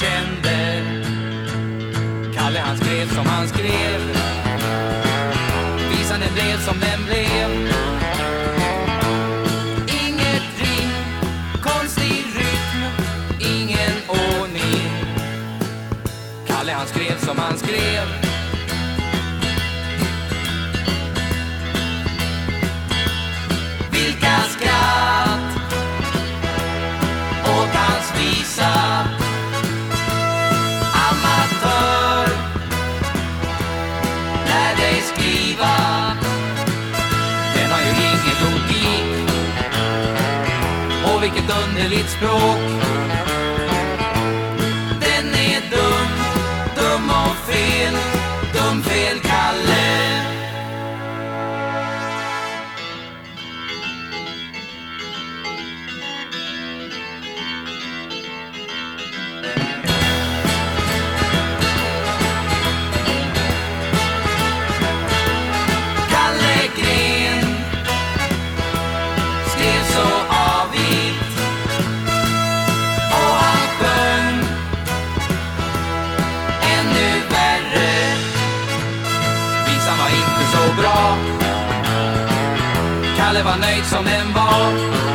kände. Kalle han skrev som han skrev. Visan den blev som den blev. Inget rim, konstig rytm, ingen ordning. Kalle han skrev som han skrev. Vilket underligt språk. lemonade som den var